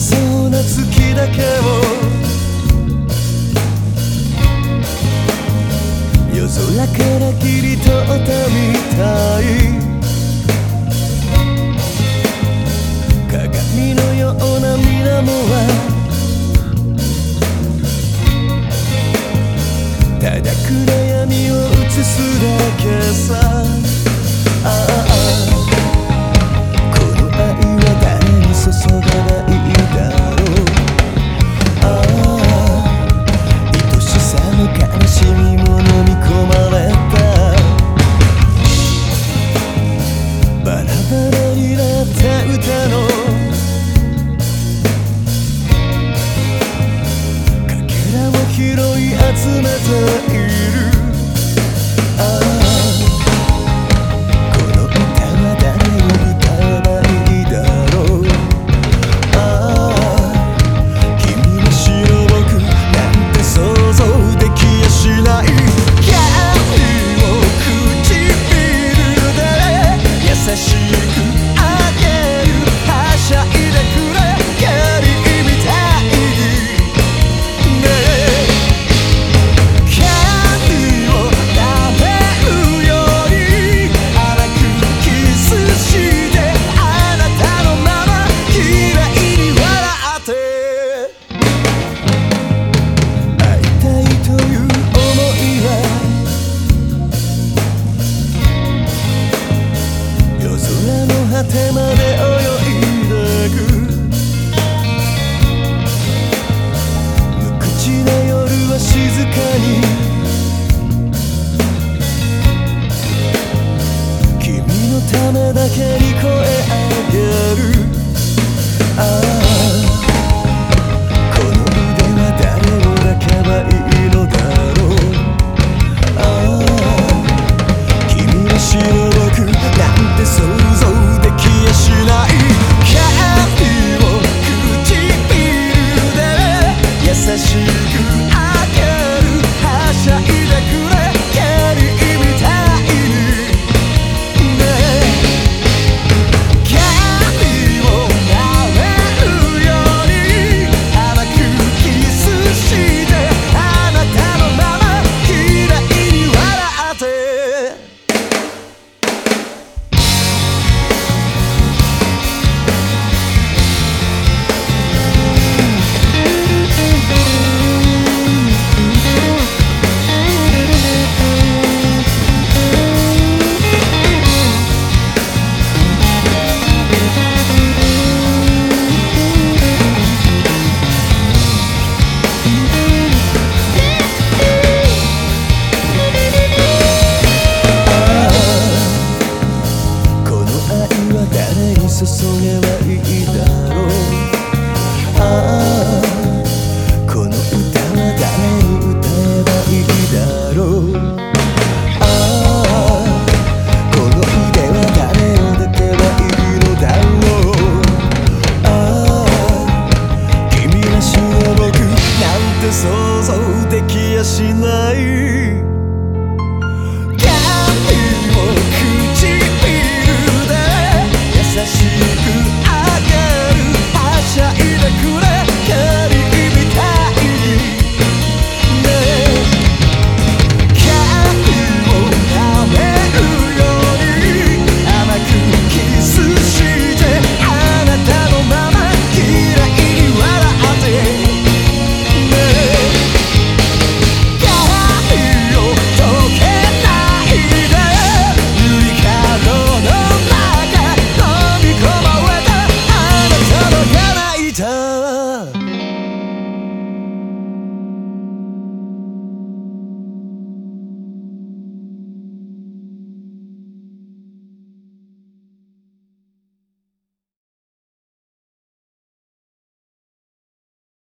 そうな月だけを夜空から切り取ったみたい。鏡のような水面はただ暗闇を映すだけさああ拾い集めているだけに声上げる。